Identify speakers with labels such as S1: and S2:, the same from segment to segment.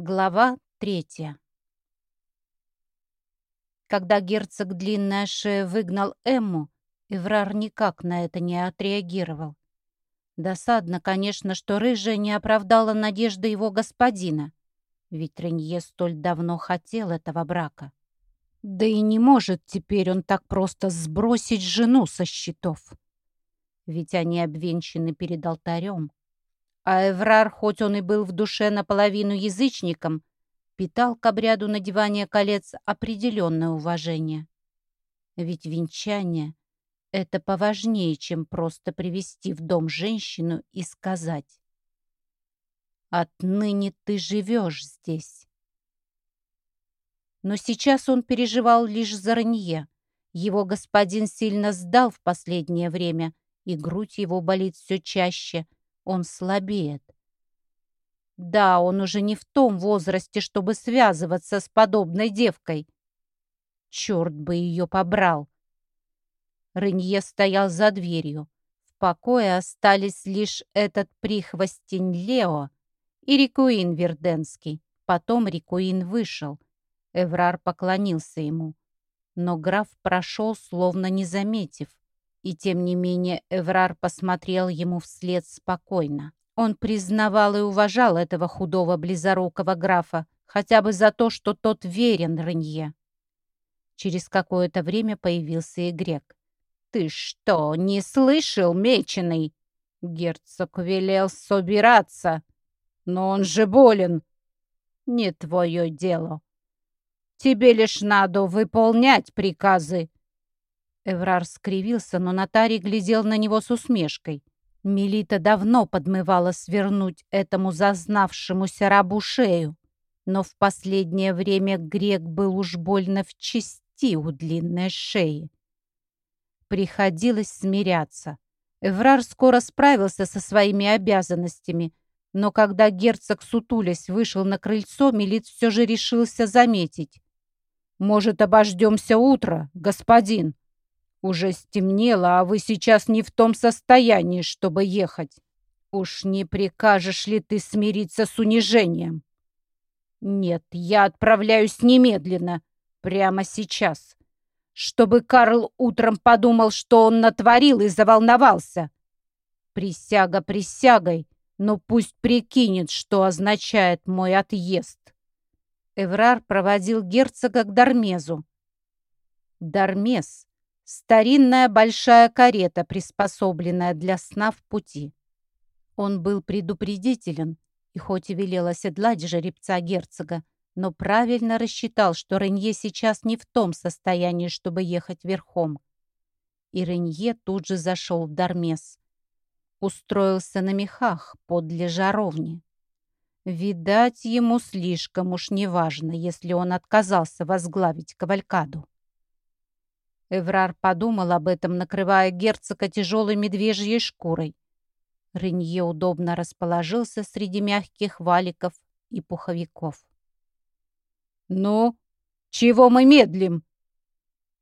S1: Глава третья Когда герцог Длинная Шея выгнал Эмму, Эврар никак на это не отреагировал. Досадно, конечно, что Рыжая не оправдала надежды его господина, ведь Ренье столь давно хотел этого брака. Да и не может теперь он так просто сбросить жену со счетов. Ведь они обвенчаны перед алтарем, а Эврар, хоть он и был в душе наполовину язычником, питал к обряду надевания колец определенное уважение. Ведь венчание — это поважнее, чем просто привести в дом женщину и сказать «Отныне ты живешь здесь». Но сейчас он переживал лишь за Ранье. Его господин сильно сдал в последнее время, и грудь его болит все чаще — он слабеет. Да, он уже не в том возрасте, чтобы связываться с подобной девкой. Черт бы ее побрал. Ренье стоял за дверью. В покое остались лишь этот прихвостень Лео и Рикуин Верденский. Потом Рикуин вышел. Эврар поклонился ему. Но граф прошел, словно не заметив. И тем не менее Эврар посмотрел ему вслед спокойно. Он признавал и уважал этого худого близорукого графа, хотя бы за то, что тот верен Ренье. Через какое-то время появился и грек. «Ты что, не слышал, меченый?» Герцог велел собираться. «Но он же болен!» «Не твое дело. Тебе лишь надо выполнять приказы. Эврар скривился, но нотарий глядел на него с усмешкой. Мелита давно подмывала свернуть этому зазнавшемуся рабу шею, но в последнее время грек был уж больно в чести у длинной шеи. Приходилось смиряться. Эврар скоро справился со своими обязанностями, но когда герцог сутулясь вышел на крыльцо, Мелит все же решился заметить. «Может, обождемся утро, господин?» Уже стемнело, а вы сейчас не в том состоянии, чтобы ехать. Уж не прикажешь ли ты смириться с унижением? Нет, я отправляюсь немедленно, прямо сейчас, чтобы Карл утром подумал, что он натворил и заволновался. Присяга присягой, но пусть прикинет, что означает мой отъезд. Эврар проводил герцога к Дармезу. Дармез Старинная большая карета, приспособленная для сна в пути. Он был предупредителен, и хоть и велел оседлать жеребца герцога, но правильно рассчитал, что Ренье сейчас не в том состоянии, чтобы ехать верхом. И Ренье тут же зашел в Дармес. Устроился на мехах подле жаровни. Видать, ему слишком уж неважно, если он отказался возглавить кавалькаду. Эврар подумал об этом, накрывая герцога тяжелой медвежьей шкурой. Ренье удобно расположился среди мягких валиков и пуховиков. «Ну, чего мы медлим?»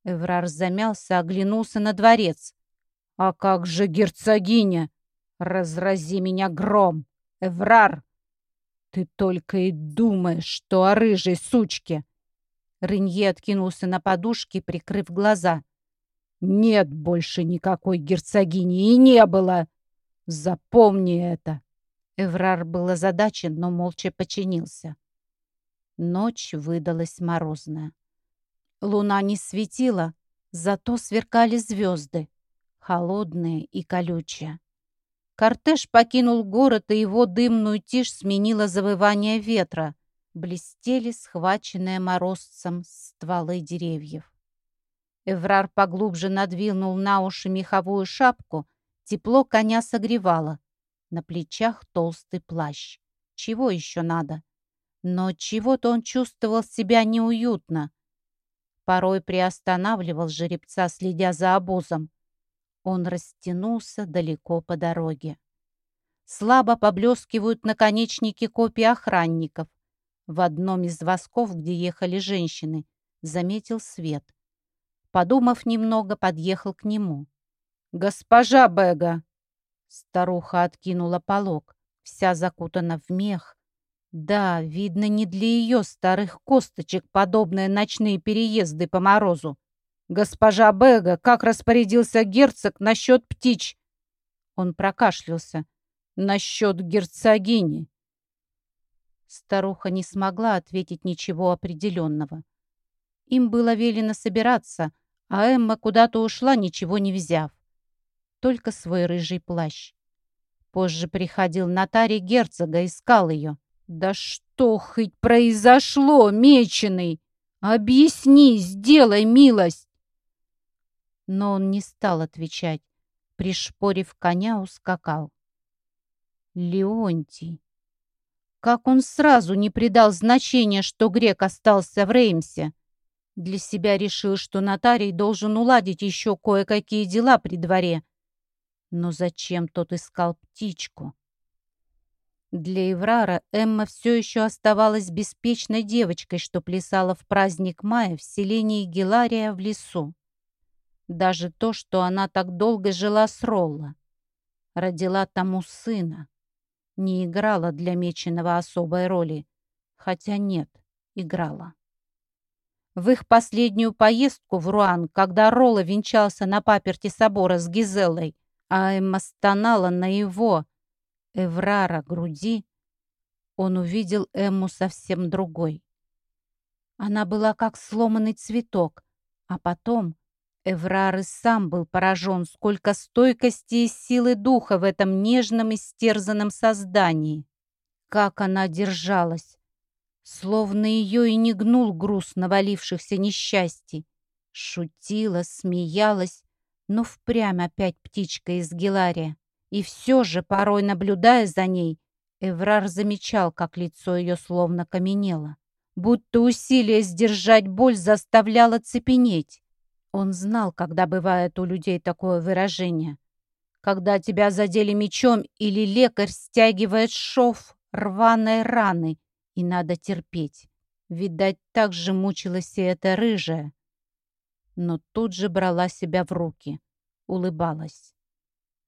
S1: Эврар замялся, оглянулся на дворец. «А как же герцогиня? Разрази меня гром! Эврар! Ты только и думаешь, что о рыжей сучке!» Ренье откинулся на подушке, прикрыв глаза. «Нет больше никакой герцогини и не было! Запомни это!» Эврар был озадачен, но молча подчинился. Ночь выдалась морозная. Луна не светила, зато сверкали звезды, холодные и колючие. Кортеж покинул город, и его дымную тишь сменило завывание ветра — блестели схваченные морозцем стволы деревьев. Эврар поглубже надвинул на уши меховую шапку, тепло коня согревало. На плечах толстый плащ. Чего еще надо? Но чего-то он чувствовал себя неуютно. Порой приостанавливал жеребца, следя за обозом. Он растянулся далеко по дороге. Слабо поблескивают наконечники копий охранников. В одном из восков, где ехали женщины, заметил свет. Подумав немного, подъехал к нему. «Госпожа Бега!» Старуха откинула полог, вся закутана в мех, Да, видно, не для ее старых косточек подобные ночные переезды по морозу. «Госпожа Бега, как распорядился герцог насчет птич?» Он прокашлялся. «Насчет герцогини». Старуха не смогла ответить ничего определенного. Им было велено собираться, а Эмма куда-то ушла, ничего не взяв. Только свой рыжий плащ. Позже приходил нотарий герцога, искал ее. «Да что хоть произошло, меченый? Объясни, сделай милость!» Но он не стал отвечать. Пришпорив коня, ускакал. Леонтий. Как он сразу не придал значения, что грек остался в Реймсе. Для себя решил, что нотарий должен уладить еще кое-какие дела при дворе. Но зачем тот искал птичку? Для Еврара Эмма все еще оставалась беспечной девочкой, что плясала в праздник мая в селении Гелария в лесу. Даже то, что она так долго жила с Ролла, родила тому сына, не играла для Меченого особой роли, хотя нет, играла. В их последнюю поездку в Руан, когда Ролла венчался на паперти собора с Гизеллой, а Эмма стонала на его, Эврара груди, он увидел Эмму совсем другой. Она была как сломанный цветок, а потом Эврар и сам был поражен, сколько стойкости и силы духа в этом нежном и стерзанном создании. Как она держалась, словно ее и не гнул груз навалившихся несчастий. Шутила, смеялась, но впрямь опять птичка из Гелария. И все же, порой наблюдая за ней, Эврар замечал, как лицо ее словно каменело. Будто усилие сдержать боль заставляло цепенеть. Он знал, когда бывает у людей такое выражение. Когда тебя задели мечом или лекарь стягивает шов рваной раны, и надо терпеть. Видать, так же мучилась и эта рыжая. Но тут же брала себя в руки, улыбалась.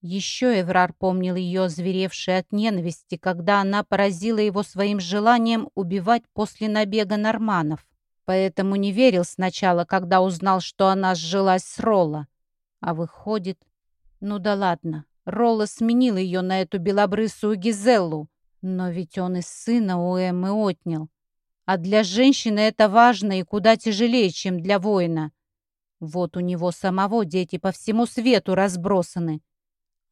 S1: Еще Эврар помнил ее, зверевшей от ненависти, когда она поразила его своим желанием убивать после набега норманов. Поэтому не верил сначала, когда узнал, что она сжилась с Ролла. А выходит... Ну да ладно, Ролла сменил ее на эту белобрысую Гизеллу. Но ведь он и сына у Эммы отнял. А для женщины это важно и куда тяжелее, чем для воина. Вот у него самого дети по всему свету разбросаны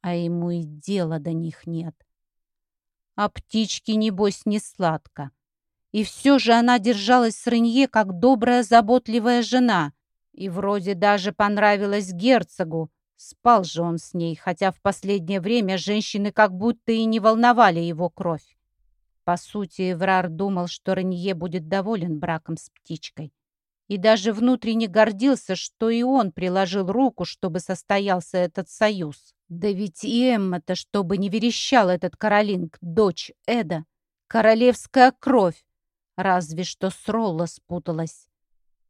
S1: а ему и дела до них нет. А птички, небось, не сладко. И все же она держалась с Ренье, как добрая, заботливая жена. И вроде даже понравилась герцогу. Спал же он с ней, хотя в последнее время женщины как будто и не волновали его кровь. По сути, Эврар думал, что Ренье будет доволен браком с птичкой. И даже внутренне гордился, что и он приложил руку, чтобы состоялся этот союз. Да ведь и Эмма-то, чтобы не верещал этот Каролинг, дочь Эда, королевская кровь, разве что с Ролла спуталась.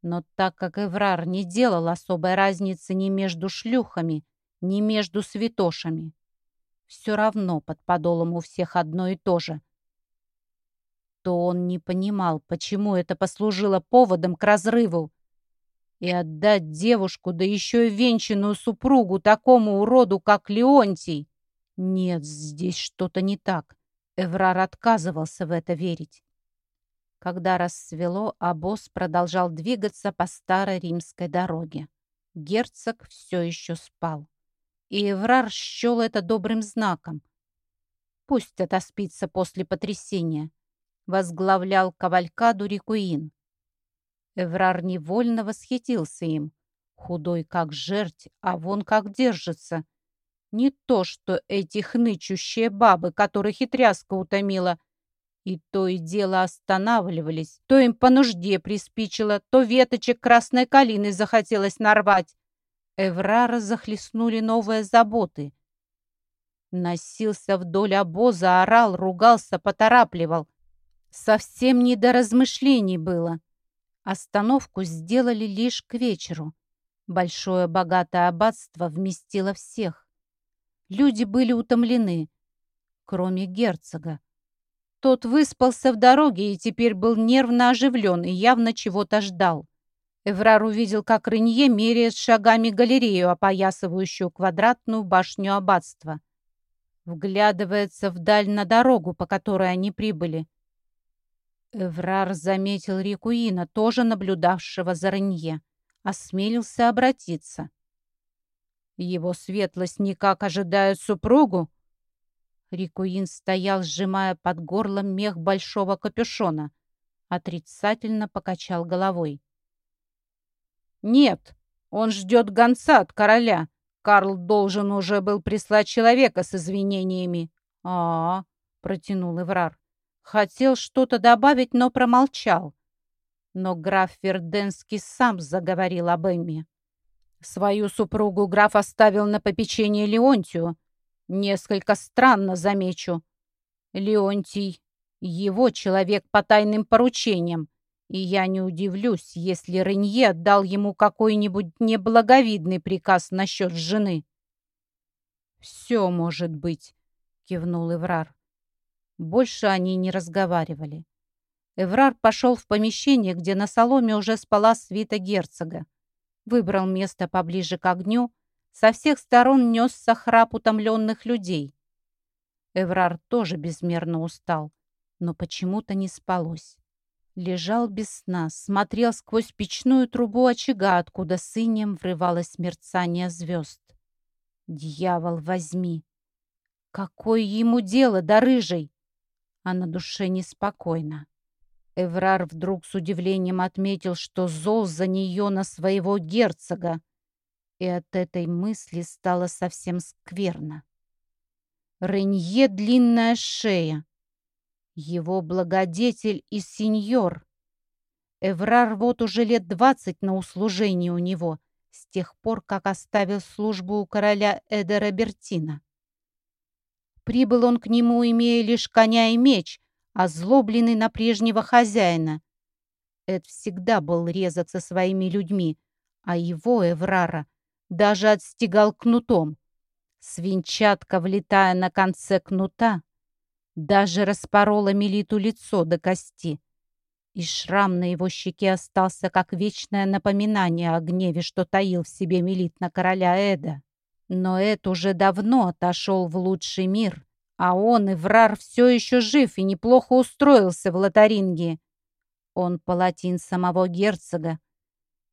S1: Но так как Эврар не делал особой разницы ни между шлюхами, ни между святошами, все равно под подолом у всех одно и то же, то он не понимал, почему это послужило поводом к разрыву. И отдать девушку, да еще и венчанную супругу такому уроду, как Леонтий? Нет, здесь что-то не так. Эврар отказывался в это верить. Когда рассвело, обоз продолжал двигаться по старой римской дороге. Герцог все еще спал. И Эврар счел это добрым знаком. Пусть отоспится после потрясения. Возглавлял кавалькаду Рикуин. Эврар невольно восхитился им. Худой как жерть, а вон как держится. Не то, что эти хнычущие бабы, которых и тряска утомила. И то и дело останавливались. То им по нужде приспичило, то веточек красной калины захотелось нарвать. Эврара захлестнули новые заботы. Носился вдоль обоза, орал, ругался, поторапливал. Совсем не до размышлений было. Остановку сделали лишь к вечеру. Большое богатое аббатство вместило всех. Люди были утомлены, кроме герцога. Тот выспался в дороге и теперь был нервно оживлен и явно чего-то ждал. Эврар увидел, как Ренье меряет шагами галерею, опоясывающую квадратную башню аббатства. Вглядывается вдаль на дорогу, по которой они прибыли. Эврар заметил Рикуина, тоже наблюдавшего за Ренье. Осмелился обратиться. Его светлость никак ожидает супругу. Рикуин стоял, сжимая под горлом мех большого капюшона. Отрицательно покачал головой. «Нет, он ждет гонца от короля. Карл должен уже был прислать человека с извинениями». «А-а-а», протянул Эврар. Хотел что-то добавить, но промолчал. Но граф Верденский сам заговорил об Эмме. Свою супругу граф оставил на попечение Леонтию. Несколько странно, замечу. Леонтий — его человек по тайным поручениям, и я не удивлюсь, если Ренье отдал ему какой-нибудь неблаговидный приказ насчет жены. «Все может быть», — кивнул Эврар. Больше они не разговаривали. Эврар пошел в помещение, где на соломе уже спала свита герцога. Выбрал место поближе к огню. Со всех сторон несся храп утомленных людей. Эврар тоже безмерно устал, но почему-то не спалось. Лежал без сна, смотрел сквозь печную трубу очага, откуда синим врывалось мерцание звезд. «Дьявол, возьми! Какое ему дело до рыжей?» а на душе неспокойно. Эврар вдруг с удивлением отметил, что зол за нее на своего герцога, и от этой мысли стало совсем скверно. Ренье длинная шея, его благодетель и сеньор. Эврар вот уже лет двадцать на услужении у него, с тех пор, как оставил службу у короля Эда Робертина. Прибыл он к нему, имея лишь коня и меч, озлобленный на прежнего хозяина. Эд всегда был резок со своими людьми, а его, Эврара, даже отстегал кнутом. Свинчатка, влетая на конце кнута, даже распорола Мелиту лицо до кости. И шрам на его щеке остался как вечное напоминание о гневе, что таил в себе Мелит на короля Эда. Но Эд уже давно отошел в лучший мир, а он, Иврар, все еще жив и неплохо устроился в Лотаринге. Он палатин самого герцога.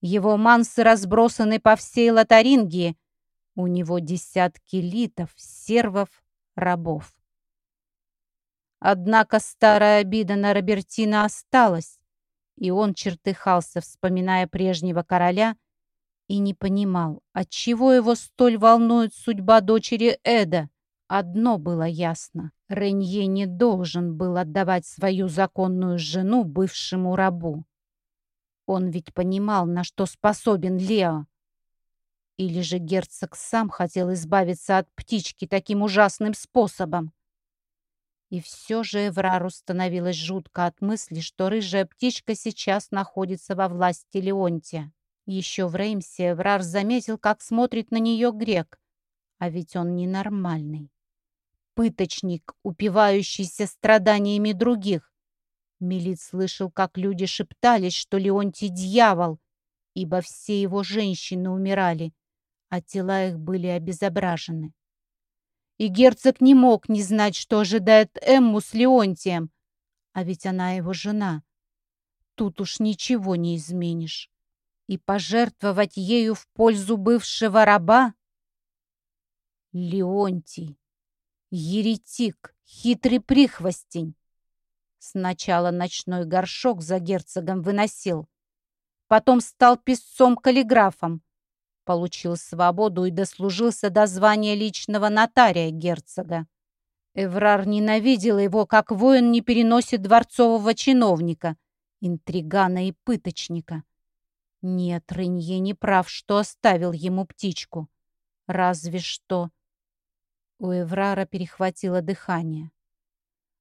S1: Его мансы разбросаны по всей Лотарингии. У него десятки литов, сервов, рабов. Однако старая обида на Робертина осталась, и он чертыхался, вспоминая прежнего короля и не понимал, отчего его столь волнует судьба дочери Эда. Одно было ясно. Ренье не должен был отдавать свою законную жену бывшему рабу. Он ведь понимал, на что способен Лео. Или же герцог сам хотел избавиться от птички таким ужасным способом. И все же Эврару становилось жутко от мысли, что рыжая птичка сейчас находится во власти Леонтия. Еще в Реймсе Эврар заметил, как смотрит на нее грек. А ведь он ненормальный. Пыточник, упивающийся страданиями других. Милит слышал, как люди шептались, что Леонтий дьявол, ибо все его женщины умирали, а тела их были обезображены. И герцог не мог не знать, что ожидает Эмму с Леонтием, а ведь она его жена. Тут уж ничего не изменишь и пожертвовать ею в пользу бывшего раба? Леонтий, еретик, хитрый прихвостень. Сначала ночной горшок за герцогом выносил, потом стал писцом-каллиграфом, получил свободу и дослужился до звания личного нотария герцога. Эврар ненавидел его, как воин не переносит дворцового чиновника, интригана и пыточника. Нет, Рынье не прав, что оставил ему птичку. Разве что... У Эврара перехватило дыхание.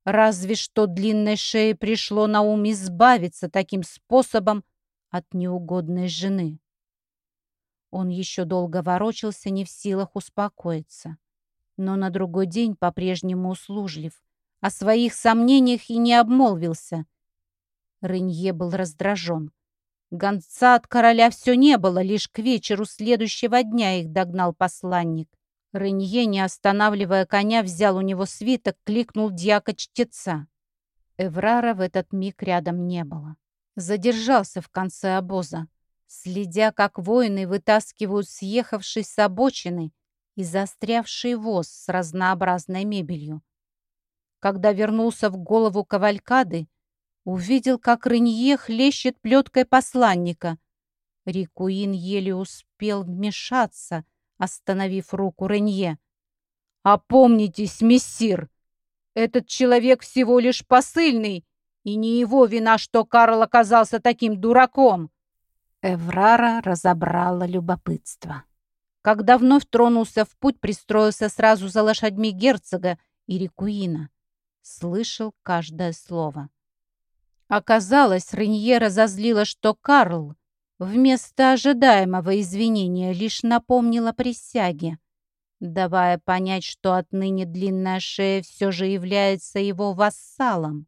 S1: Разве что длинной шее пришло на ум избавиться таким способом от неугодной жены. Он еще долго ворочался, не в силах успокоиться. Но на другой день по-прежнему услужлив, о своих сомнениях и не обмолвился. Ренье был раздражен. Гонца от короля все не было, лишь к вечеру следующего дня их догнал посланник. Ренье, не останавливая коня, взял у него свиток, кликнул дьяка-чтеца. Эврара в этот миг рядом не было. Задержался в конце обоза, следя, как воины вытаскивают съехавший с обочины и застрявший воз с разнообразной мебелью. Когда вернулся в голову кавалькады, увидел, как Рынье хлещет плеткой посланника. Рикуин еле успел вмешаться, остановив руку Ренье. «Опомнитесь, мессир! Этот человек всего лишь посыльный, и не его вина, что Карл оказался таким дураком!» Эврара разобрала любопытство. Когда вновь тронулся в путь, пристроился сразу за лошадьми герцога и Рикуина. Слышал каждое слово. Оказалось, Ренье разозлила, что Карл вместо ожидаемого извинения лишь напомнил о присяге, давая понять, что отныне длинная шея все же является его вассалом.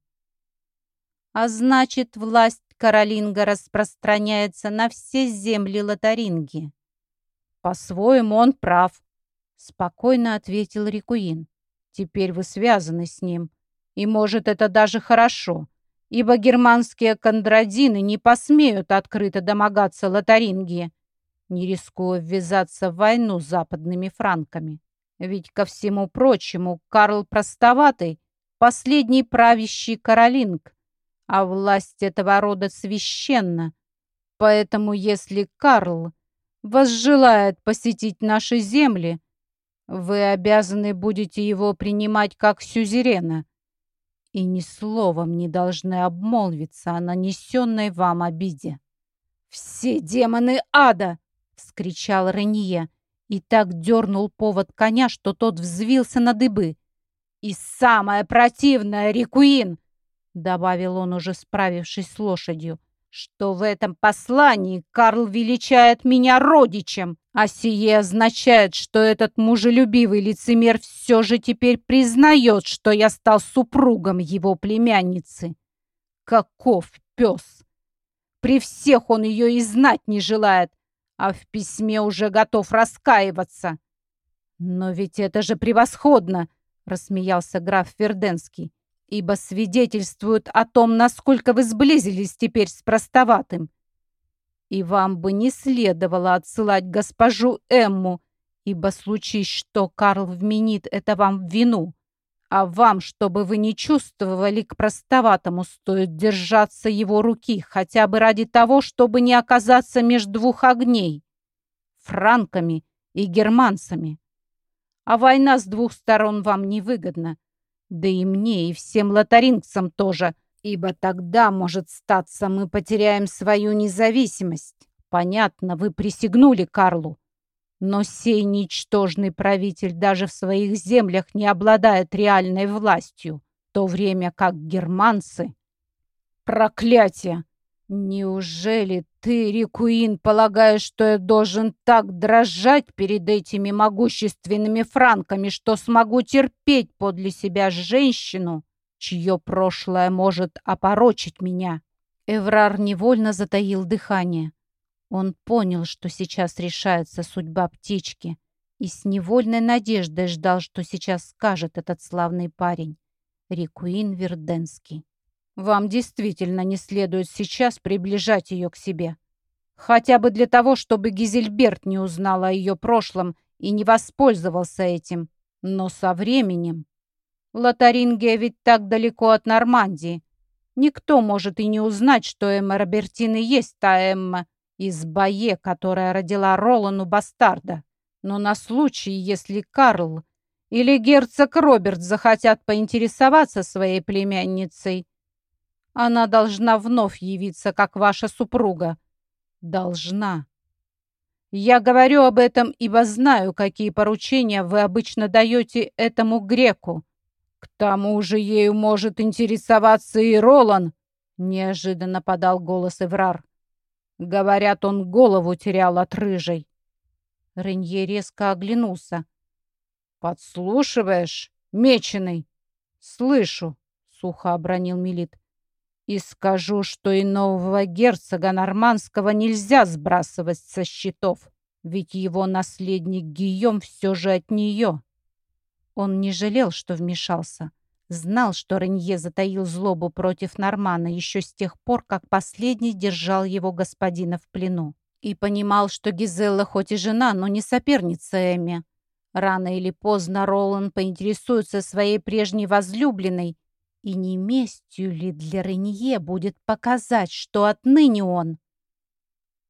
S1: А значит, власть Каролинга распространяется на все земли Лотаринги. «По-своему он прав», — спокойно ответил Рикуин. «Теперь вы связаны с ним, и, может, это даже хорошо, ибо германские кондрадины не посмеют открыто домогаться Лотарингии, не рискуя ввязаться в войну с западными франками. Ведь, ко всему прочему, Карл Простоватый — последний правящий Каролинг, а власть этого рода священна. Поэтому, если Карл возжелает посетить наши земли, вы обязаны будете его принимать как сюзерена и ни словом не должны обмолвиться о нанесенной вам обиде. «Все демоны ада!» — вскричал Ренье и так дернул повод коня, что тот взвился на дыбы. «И самое противное, Рикуин!» — добавил он, уже справившись с лошадью что в этом послании Карл величает меня родичем, а сие означает, что этот мужелюбивый лицемер все же теперь признает, что я стал супругом его племянницы. Каков пес! При всех он ее и знать не желает, а в письме уже готов раскаиваться. «Но ведь это же превосходно!» — рассмеялся граф Верденский ибо свидетельствуют о том, насколько вы сблизились теперь с простоватым. И вам бы не следовало отсылать госпожу Эмму, ибо случись, что Карл вменит это вам в вину, а вам, чтобы вы не чувствовали к простоватому, стоит держаться его руки, хотя бы ради того, чтобы не оказаться между двух огней — франками и германцами. А война с двух сторон вам невыгодна, да и мне, и всем лотарингцам тоже, ибо тогда, может статься, мы потеряем свою независимость. Понятно, вы присягнули Карлу. Но сей ничтожный правитель даже в своих землях не обладает реальной властью, в то время как германцы... Проклятие! Неужели ты, Рикуин, полагаешь, что я должен так дрожать перед этими могущественными франками, что смогу терпеть подле себя женщину, чье прошлое может опорочить меня? Эврар невольно затаил дыхание. Он понял, что сейчас решается судьба птички, и с невольной надеждой ждал, что сейчас скажет этот славный парень, Рикуин Верденский. Вам действительно не следует сейчас приближать ее к себе. Хотя бы для того, чтобы Гизельберт не узнал о ее прошлом и не воспользовался этим. Но со временем... Лотарингия ведь так далеко от Нормандии. Никто может и не узнать, что Эмма Робертин и есть та Эмма из Бае, которая родила Ролану Бастарда. Но на случай, если Карл или герцог Роберт захотят поинтересоваться своей племянницей, она должна вновь явиться, как ваша супруга. Должна. Я говорю об этом, ибо знаю, какие поручения вы обычно даете этому греку. К тому же ею может интересоваться и Ролан, неожиданно подал голос Эврар. Говорят, он голову терял от рыжей. Ренье резко оглянулся. «Подслушиваешь, меченый?» — «Слышу», — сухо обронил Милит. «И скажу, что и нового герцога Нормандского нельзя сбрасывать со счетов, ведь его наследник Гийом все же от нее». Он не жалел, что вмешался. Знал, что Ренье затаил злобу против Нормана еще с тех пор, как последний держал его господина в плену. И понимал, что Гизелла хоть и жена, но не соперница Эми. Рано или поздно Ролан поинтересуется своей прежней возлюбленной, и не местью ли для Ренье будет показать, что отныне он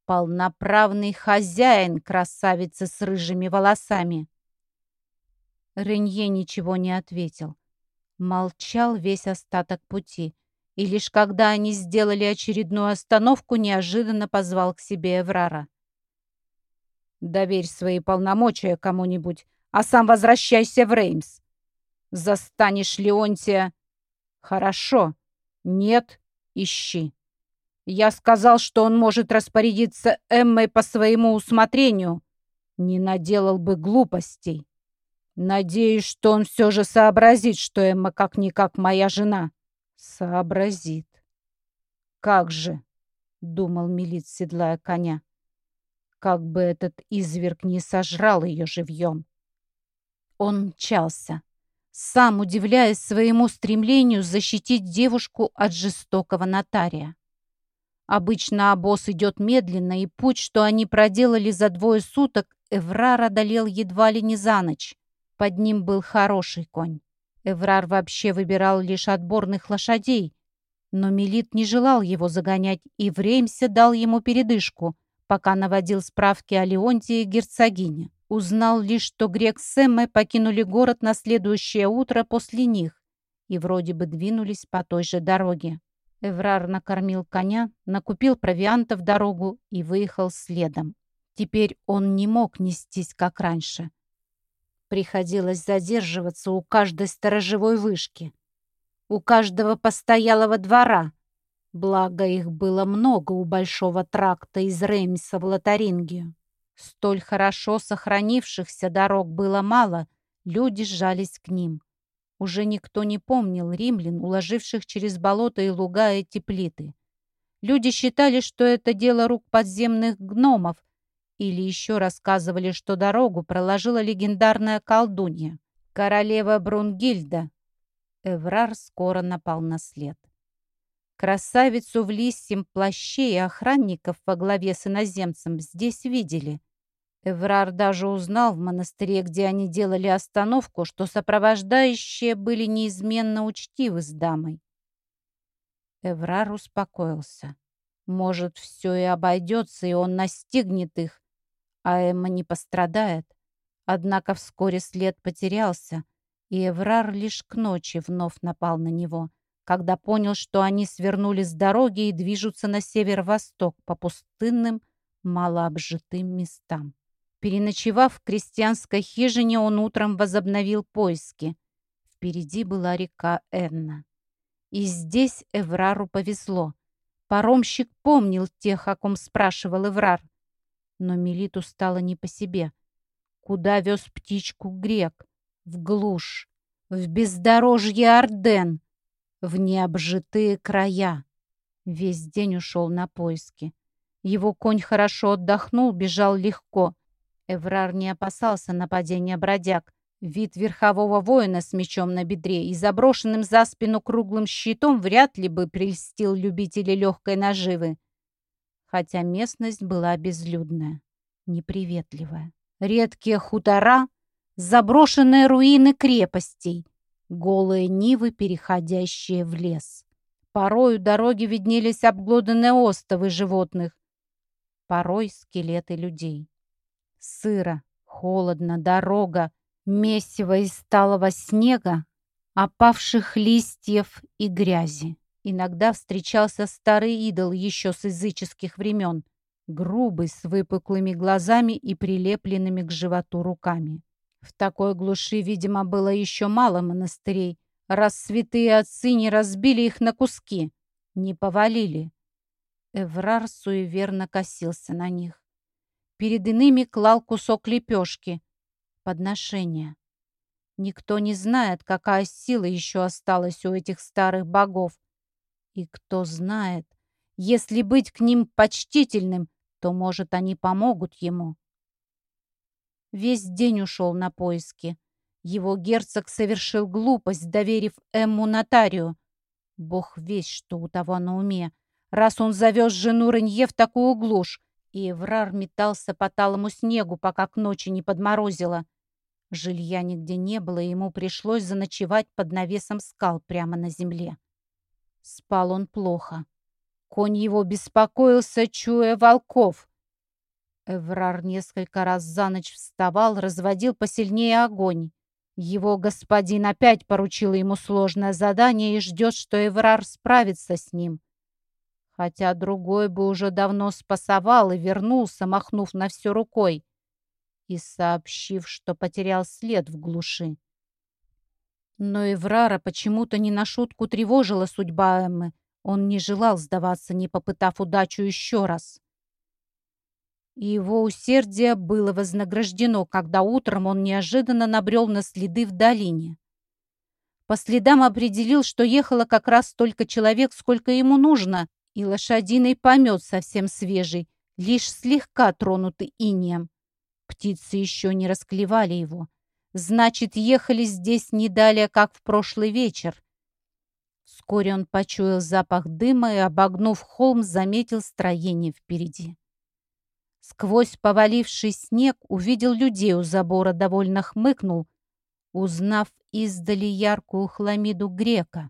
S1: полноправный хозяин красавицы с рыжими волосами. Ренье ничего не ответил. Молчал весь остаток пути. И лишь когда они сделали очередную остановку, неожиданно позвал к себе Эврара. «Доверь свои полномочия кому-нибудь, а сам возвращайся в Реймс. Застанешь Леонтия...» «Хорошо. Нет, ищи. Я сказал, что он может распорядиться Эммой по своему усмотрению. Не наделал бы глупостей». Надеюсь, что он все же сообразит, что Эмма как-никак моя жена. Сообразит. Как же, думал Милит, седлая коня. Как бы этот изверг не сожрал ее живьем. Он мчался, сам удивляясь своему стремлению защитить девушку от жестокого нотария. Обычно обоз идет медленно, и путь, что они проделали за двое суток, Эврар одолел едва ли не за ночь. Под ним был хороший конь. Эврар вообще выбирал лишь отборных лошадей, но Мелит не желал его загонять, и Времся дал ему передышку, пока наводил справки о Леонтии и герцогине. Узнал лишь, что Грек с Эммой покинули город на следующее утро после них и вроде бы двинулись по той же дороге. Эврар накормил коня, накупил провианта в дорогу и выехал следом. Теперь он не мог нестись, как раньше. Приходилось задерживаться у каждой сторожевой вышки, у каждого постоялого двора. Благо их было много у большого тракта из Реймса в Лотарингию. Столь хорошо сохранившихся дорог было мало, люди сжались к ним. Уже никто не помнил римлян, уложивших через болото и луга эти плиты. Люди считали, что это дело рук подземных гномов, или еще рассказывали, что дорогу проложила легендарная колдунья, королева Брунгильда. Эврар скоро напал на след. Красавицу в лисьем плаще и охранников во главе с иноземцем здесь видели. Эврар даже узнал в монастыре, где они делали остановку, что сопровождающие были неизменно учтивы с дамой. Эврар успокоился. Может, все и обойдется, и он настигнет их, а Эмма не пострадает. Однако вскоре след потерялся, и Эврар лишь к ночи вновь напал на него, когда понял, что они свернули с дороги и движутся на северо-восток по пустынным, малообжитым местам. Переночевав в крестьянской хижине, он утром возобновил поиски. Впереди была река Энна. И здесь Эврару повезло. Паромщик помнил тех, о ком спрашивал Эврар. Но Мелиту стало не по себе. Куда вез птичку грек? В глушь, в бездорожье Орден, в необжитые края. Весь день ушел на поиски. Его конь хорошо отдохнул, бежал легко. Эврар не опасался нападения бродяг. Вид верхового воина с мечом на бедре и заброшенным за спину круглым щитом вряд ли бы прельстил любителей легкой наживы хотя местность была безлюдная, неприветливая. Редкие хутора, заброшенные руины крепостей, голые нивы, переходящие в лес. Порою дороги виднелись обглоданные остовы животных, порой скелеты людей. Сыро, холодно, дорога, месиво из сталого снега, опавших листьев и грязи. Иногда встречался старый идол еще с языческих времен, грубый, с выпуклыми глазами и прилепленными к животу руками. В такой глуши, видимо, было еще мало монастырей, раз святые отцы не разбили их на куски, не повалили. Эврар суеверно косился на них. Перед иными клал кусок лепешки. Подношение. Никто не знает, какая сила еще осталась у этих старых богов. И кто знает, если быть к ним почтительным, то, может, они помогут ему. Весь день ушел на поиски. Его герцог совершил глупость, доверив Эмму нотарию. Бог весь, что у того на уме. Раз он завез жену Ренье в такую глушь, и Эврар метался по талому снегу, пока к ночи не подморозило. Жилья нигде не было, и ему пришлось заночевать под навесом скал прямо на земле. Спал он плохо. Конь его беспокоился, чуя волков. Эврар несколько раз за ночь вставал, разводил посильнее огонь. Его господин опять поручил ему сложное задание и ждет, что Эврар справится с ним хотя другой бы уже давно спасовал и вернулся, махнув на все рукой и сообщив, что потерял след в глуши. Но Эврара почему-то не на шутку тревожила судьба Эммы. Он не желал сдаваться, не попытав удачу еще раз. И его усердие было вознаграждено, когда утром он неожиданно набрел на следы в долине. По следам определил, что ехало как раз столько человек, сколько ему нужно, и лошадиный помет совсем свежий, лишь слегка тронутый инеем. Птицы еще не расклевали его. Значит, ехали здесь не далее, как в прошлый вечер. Вскоре он почуял запах дыма и, обогнув холм, заметил строение впереди. Сквозь поваливший снег увидел людей у забора, довольно хмыкнул, узнав издали яркую хламиду грека.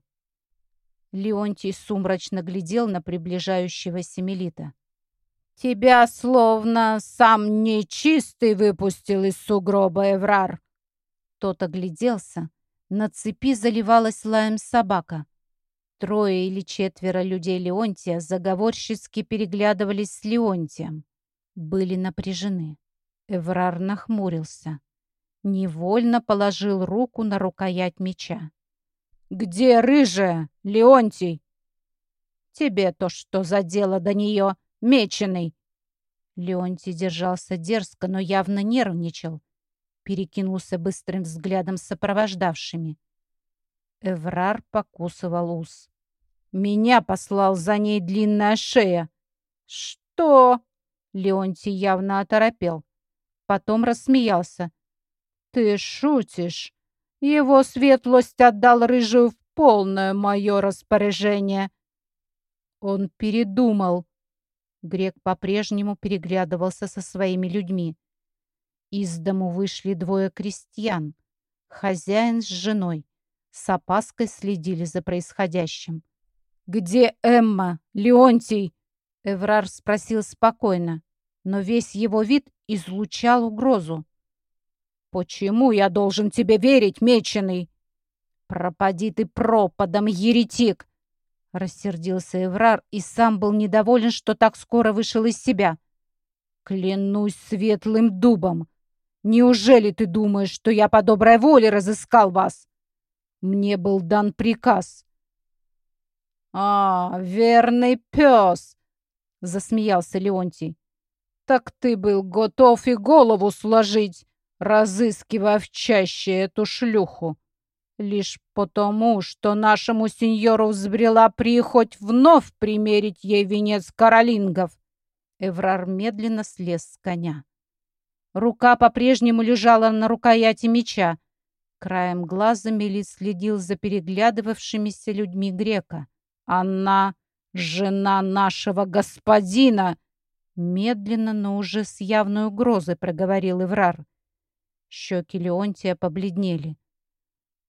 S1: Леонтий сумрачно глядел на приближающегося Мелита. «Тебя словно сам нечистый выпустил из сугроба, Эврар!» Тот огляделся. На цепи заливалась лаем собака. Трое или четверо людей Леонтия заговорщицки переглядывались с Леонтием. Были напряжены. Эврар нахмурился. Невольно положил руку на рукоять меча. «Где рыжая, Леонтий?» «Тебе-то что за дело до нее, меченый?» Леонтий держался дерзко, но явно нервничал. Перекинулся быстрым взглядом с сопровождавшими. Эврар покусывал ус. «Меня послал за ней длинная шея». «Что?» Леонтий явно оторопел. Потом рассмеялся. «Ты шутишь?» Его светлость отдал рыжую в полное мое распоряжение. Он передумал. Грек по-прежнему переглядывался со своими людьми. Из дому вышли двое крестьян. Хозяин с женой. С опаской следили за происходящим. «Где Эмма? Леонтий?» Эврар спросил спокойно, но весь его вид излучал угрозу. «Почему я должен тебе верить, меченый?» «Пропади ты пропадом, еретик!» Рассердился Эврар и сам был недоволен, что так скоро вышел из себя. «Клянусь светлым дубом! Неужели ты думаешь, что я по доброй воле разыскал вас? Мне был дан приказ». «А, верный пес!» — засмеялся Леонтий. «Так ты был готов и голову сложить, разыскивая в чаще эту шлюху. Лишь потому, что нашему сеньору взбрела прихоть вновь примерить ей венец каролингов. Эврар медленно слез с коня. Рука по-прежнему лежала на рукояти меча. Краем глаза Мелит следил за переглядывавшимися людьми грека. «Она жена нашего господина!» Медленно, но уже с явной угрозой проговорил Эврар. Щеки Леонтия побледнели.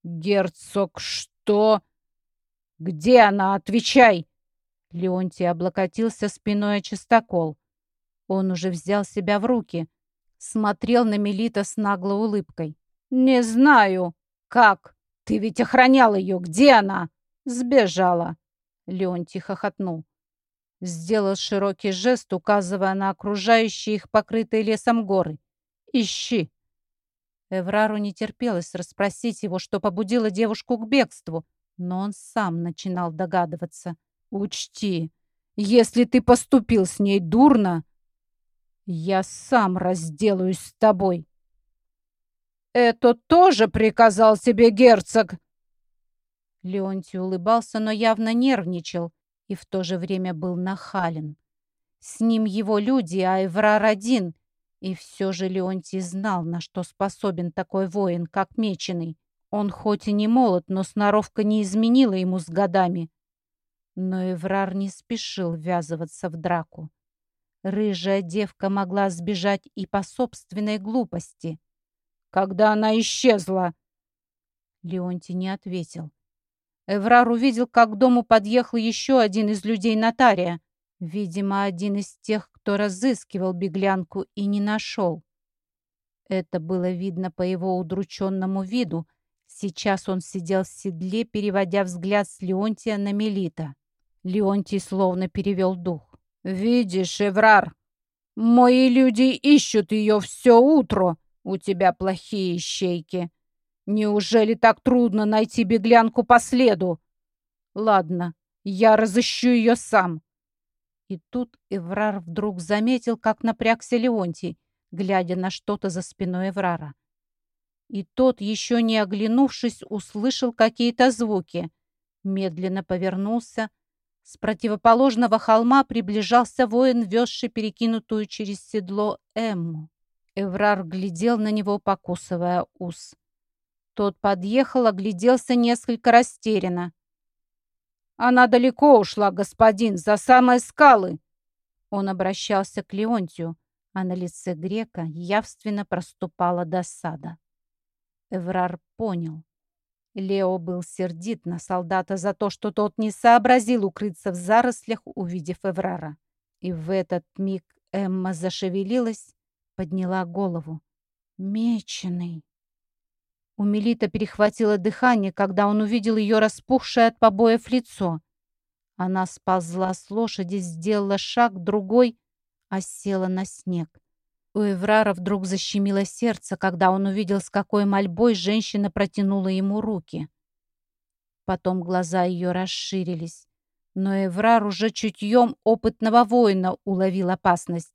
S1: «Герцог, что? Где она? Отвечай!» Леонтий облокотился спиной о чистокол. Он уже взял себя в руки. Смотрел на Мелита с наглой улыбкой. «Не знаю. Как? Ты ведь охранял ее. Где она?» «Сбежала». Леонтий хохотнул. Сделал широкий жест, указывая на окружающие их покрытые лесом горы. «Ищи». Эврару не терпелось расспросить его, что побудило девушку к бегству, но он сам начинал догадываться. «Учти, если ты поступил с ней дурно, я сам разделаюсь с тобой».
S2: «Это тоже приказал тебе герцог?»
S1: Леонтий улыбался, но явно нервничал и в то же время был нахален. С ним его люди, а Эврар один. И все же Леонтий знал, на что способен такой воин, как Меченый. Он хоть и не молод, но сноровка не изменила ему с годами. Но Эврар не спешил ввязываться в драку. Рыжая девка могла сбежать и по собственной глупости.
S2: «Когда она исчезла?»
S1: Леонтий не ответил. Эврар увидел, как к дому подъехал еще один из людей нотария. Видимо, один из тех, кто разыскивал беглянку и не нашел. Это было видно по его удрученному виду. Сейчас он сидел в седле, переводя взгляд с Леонтия на Мелита. Леонтий словно перевел дух.
S2: «Видишь, Эврар, мои люди ищут ее все утро. У тебя плохие щейки. Неужели так трудно найти беглянку по следу? Ладно, я разыщу ее сам.
S1: И тут Эврар вдруг заметил, как напрягся Леонтий, глядя на что-то за спиной Эврара. И тот, еще не оглянувшись, услышал какие-то звуки. Медленно повернулся. С противоположного холма приближался воин, везший перекинутую через седло Эмму. Эврар глядел на него, покусывая ус. Тот подъехал, огляделся несколько растерянно.
S2: «Она далеко ушла, господин, за самые скалы!»
S1: Он обращался к Леонтию, а на лице грека явственно проступала досада. Эврар понял. Лео был сердит на солдата за то, что тот не сообразил укрыться в зарослях, увидев Эврара. И в этот миг Эмма зашевелилась, подняла голову. «Меченый!» У Мелита перехватило дыхание, когда он увидел ее распухшее от побоев лицо. Она сползла с лошади, сделала шаг, другой, а села на снег. У Эврара вдруг защемило сердце, когда он увидел, с какой мольбой женщина протянула ему руки. Потом глаза ее расширились. Но Эврар уже чутьем опытного воина уловил опасность.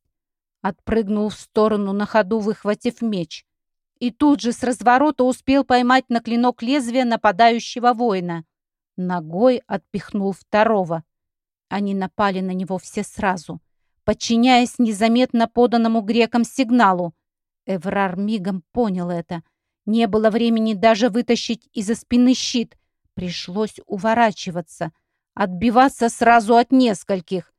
S1: Отпрыгнул в сторону, на ходу выхватив меч и тут же с разворота успел поймать на клинок лезвия нападающего воина. Ногой отпихнул второго. Они напали на него все сразу, подчиняясь незаметно поданному грекам сигналу. Эврар мигом понял это. Не было времени даже вытащить из-за спины щит. Пришлось уворачиваться, отбиваться сразу от нескольких.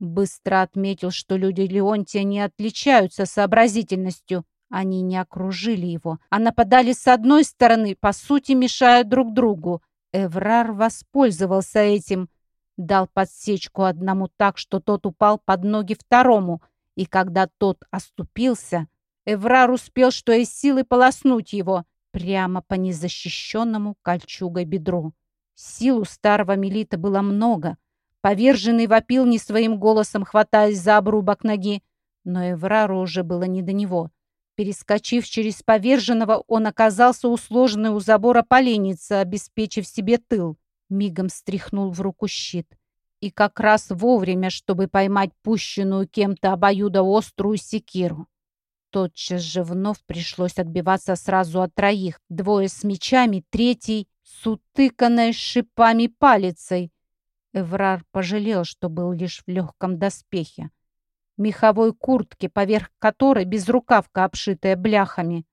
S1: Быстро отметил, что люди Леонтия не отличаются сообразительностью. Они не окружили его, а нападали с одной стороны, по сути, мешая друг другу. Эврар воспользовался этим, дал подсечку одному так, что тот упал под ноги второму, и когда тот оступился, Эврар успел, что из силы полоснуть его прямо по незащищенному кольчугой бедру. Сил у старого милита было много. Поверженный вопил не своим голосом, хватаясь за обрубок ноги, но Эврару уже было не до него — Перескочив через поверженного, он оказался у сложенной у забора поленницы, обеспечив себе тыл. Мигом стряхнул в руку щит. И как раз вовремя, чтобы поймать пущенную кем-то обоюдоострую секиру. Тотчас же вновь пришлось отбиваться сразу от троих. Двое с мечами, третий с утыканной шипами палицей. Эврар пожалел, что был лишь в легком доспехе меховой куртке, поверх которой безрукавка, обшитая бляхами.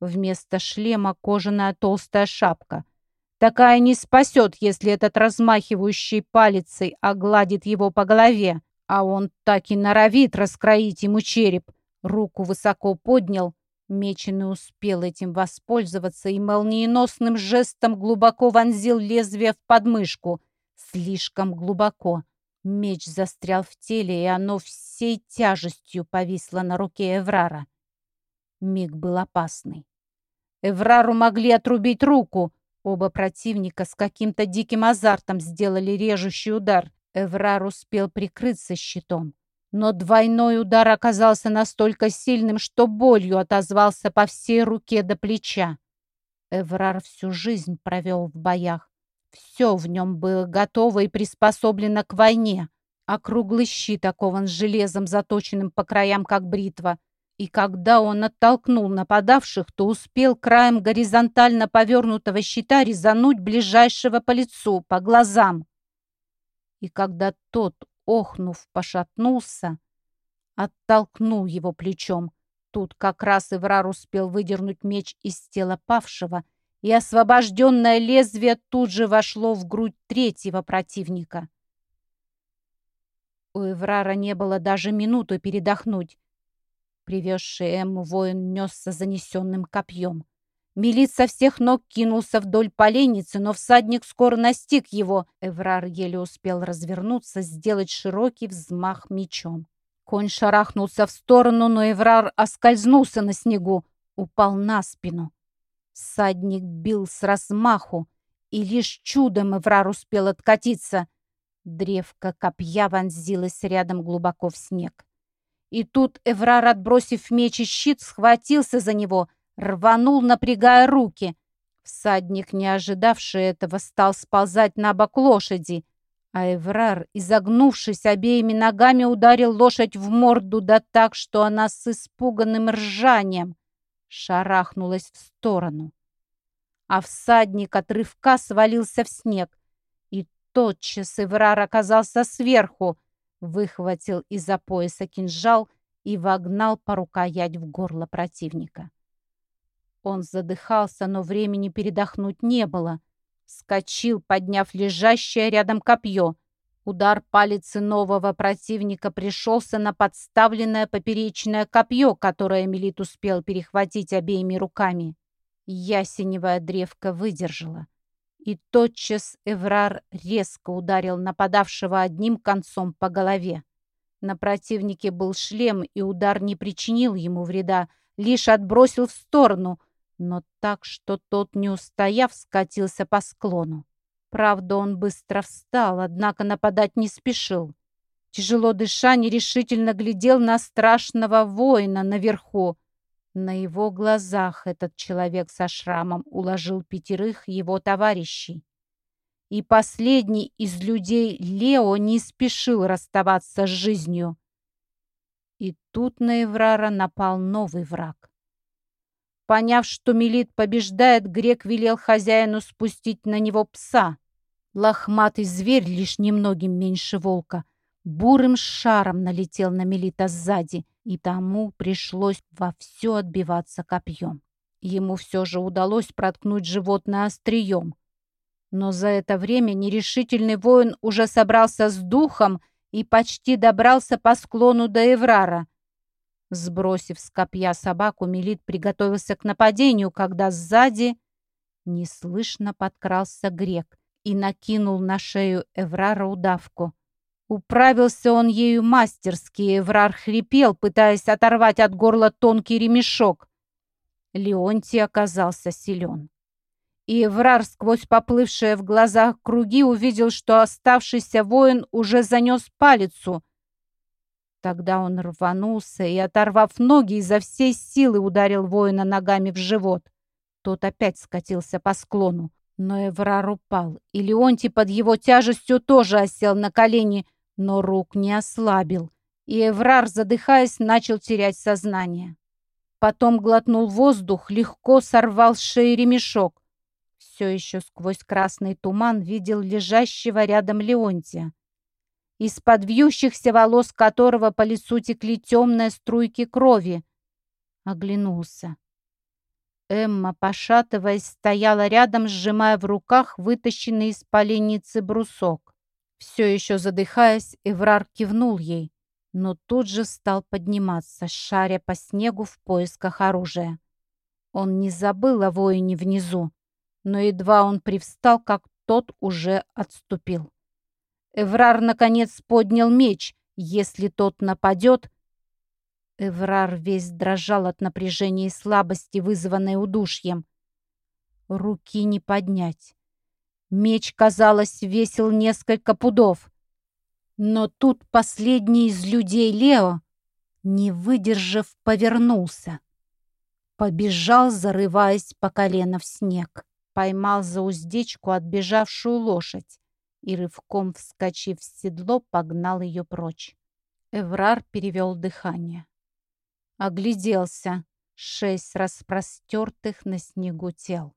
S1: Вместо шлема кожаная толстая шапка. Такая не спасет, если этот размахивающий палицей огладит его по голове, а он так и норовит раскроить ему череп. Руку высоко поднял, Меченый успел этим воспользоваться и молниеносным жестом глубоко вонзил лезвие в подмышку. Слишком глубоко. Меч застрял в теле, и оно всей тяжестью повисло на руке Эврара. Миг был опасный. Эврару могли отрубить руку. Оба противника с каким-то диким азартом сделали режущий удар. Эврар успел прикрыться щитом. Но двойной удар оказался настолько сильным, что болью отозвался по всей руке до плеча. Эврар всю жизнь провел в боях. Все в нем было готово и приспособлено к войне. Округлый щит окован железом, заточенным по краям, как бритва, И когда он оттолкнул нападавших, то успел краем горизонтально повернутого щита резануть ближайшего по лицу, по глазам. И когда тот, охнув, пошатнулся, оттолкнул его плечом. Тут как раз Иврар успел выдернуть меч из тела павшего, и освобожденное лезвие тут же вошло в грудь третьего противника. У Эврара не было даже минуты передохнуть. Привезший Эмму воин несся занесенным копьем. Милит со всех ног кинулся вдоль поленницы, но всадник скоро настиг его. Эврар еле успел развернуться, сделать широкий взмах мечом. Конь шарахнулся в сторону, но Эврар оскользнулся на снегу, упал на спину. Всадник бил с размаху, и лишь чудом Эврар успел откатиться. Древко копья вонзилось рядом глубоко в снег. И тут Эврар, отбросив меч и щит, схватился за него, рванул, напрягая руки. Всадник, не ожидавший этого, стал сползать на бок лошади, а Эврар, изогнувшись обеими ногами, ударил лошадь в морду да так, что она с испуганным ржанием шарахнулась в сторону. А всадник от рывка свалился в снег, тотчас Эврар оказался сверху, выхватил из-за пояса кинжал и вогнал по рукоять в горло противника. Он задыхался, но времени передохнуть не было. Скочил, подняв лежащее рядом копье. Удар палицы нового противника пришелся на подставленное поперечное копье, которое Мелит успел перехватить обеими руками. Ясеневая древка выдержала. И тотчас Эврар резко ударил нападавшего одним концом по голове. На противнике был шлем, и удар не причинил ему вреда, лишь отбросил в сторону, но так, что тот, не устояв, скатился по склону. Правда, он быстро встал, однако нападать не спешил. Тяжело дыша, нерешительно глядел на страшного воина наверху, на его глазах этот человек со шрамом уложил пятерых его товарищей. И последний из людей Лео не спешил расставаться с жизнью. И тут на Эврара напал новый враг. Поняв, что Мелит побеждает, грек велел хозяину спустить на него пса. Лохматый зверь, лишь немногим меньше волка, бурым шаром налетел на Мелита сзади — и тому пришлось во все отбиваться копьем. Ему все же удалось проткнуть животное острием. Но за это время нерешительный воин уже собрался с духом и почти добрался по склону до Эврара. Сбросив с копья собаку, Мелит приготовился к нападению, когда сзади неслышно подкрался грек и накинул на шею Эврара удавку. Управился он ею мастерски, Эврар хрипел, пытаясь оторвать от горла тонкий ремешок. Леонтий оказался силен. И Эврар, сквозь поплывшие в глазах круги, увидел, что оставшийся воин уже занес палицу. Тогда он рванулся и, оторвав ноги, изо всей силы ударил воина ногами в живот. Тот опять скатился по склону. Но Эврар упал, и Леонтий под его тяжестью тоже осел на колени, но рук не ослабил, и Эврар, задыхаясь, начал терять сознание. Потом глотнул воздух, легко сорвал с шеи ремешок. Все еще сквозь красный туман видел лежащего рядом Леонтия, из-под вьющихся волос которого по лицу текли темные струйки крови. Оглянулся. Эмма, пошатываясь, стояла рядом, сжимая в руках вытащенный из поленницы брусок. Все еще задыхаясь, Эврар кивнул ей, но тут же стал подниматься, шаря по снегу в поисках оружия. Он не забыл о воине внизу, но едва он привстал, как тот уже отступил. Эврар, наконец, поднял меч. Если тот нападет... Эврар весь дрожал от напряжения и слабости, вызванной удушьем. Руки не поднять. Меч, казалось, весил несколько пудов. Но тут последний из людей Лео, не выдержав, повернулся. Побежал, зарываясь по колено в снег. Поймал за уздечку отбежавшую лошадь и, рывком вскочив в седло, погнал ее прочь. Эврар перевел дыхание. Огляделся. Шесть распростертых на снегу тел.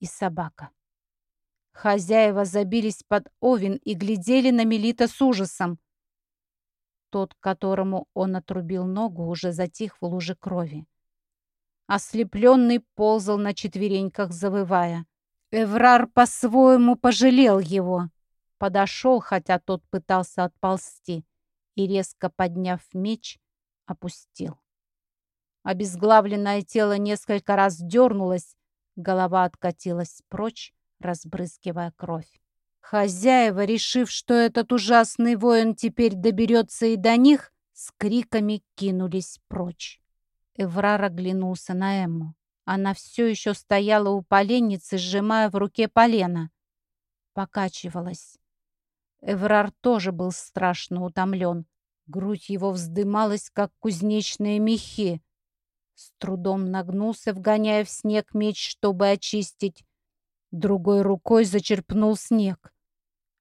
S1: И собака. Хозяева забились под овен и глядели на Мелита с ужасом. Тот, которому он отрубил ногу, уже затих в луже крови. Ослепленный ползал на четвереньках, завывая. Эврар по-своему пожалел его. Подошел, хотя тот пытался отползти, и, резко подняв меч, опустил. Обезглавленное тело несколько раз дернулось, голова откатилась прочь, разбрызгивая кровь. Хозяева, решив, что этот ужасный воин теперь доберется и до них, с криками кинулись прочь. Эврар оглянулся на Эмму. Она все еще стояла у поленницы, сжимая в руке полено. Покачивалась. Эврар тоже был страшно утомлен. Грудь его вздымалась, как кузнечные мехи. С трудом нагнулся, вгоняя в снег меч, чтобы очистить. Другой рукой зачерпнул снег.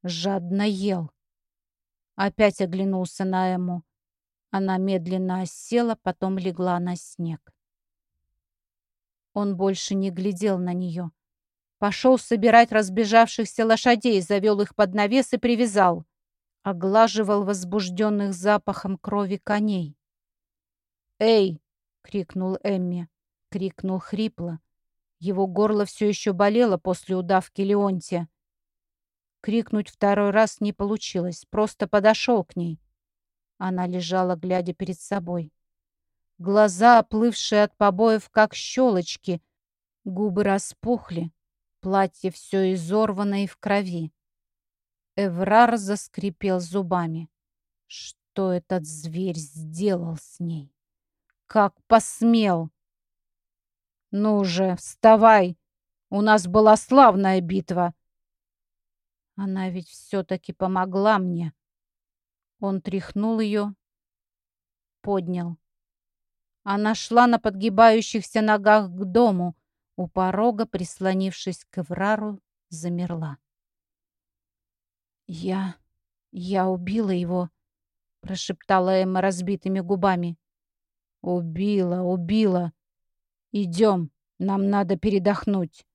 S1: Жадно ел. Опять оглянулся на Эму. Она медленно осела, потом легла на снег. Он больше не глядел на нее. Пошел собирать разбежавшихся лошадей, завел их под навес и привязал. Оглаживал возбужденных запахом крови коней. «Эй!» — крикнул Эмми. Крикнул хрипло. Его горло все еще болело после удавки Леонтия. Крикнуть второй раз не получилось, просто подошел к ней. Она лежала, глядя перед собой. Глаза, оплывшие от побоев, как щелочки, губы распухли, платье все изорвано и в крови. Эврар заскрипел зубами. Что этот зверь сделал с ней? Как посмел! Ну же, вставай! У нас была славная битва. Она ведь все-таки помогла мне. Он тряхнул ее, поднял. Она шла на подгибающихся ногах к дому. У порога, прислонившись к Эврару, замерла. «Я... я убила его», — прошептала Эмма разбитыми губами. «Убила, убила. Идем, нам надо передохнуть».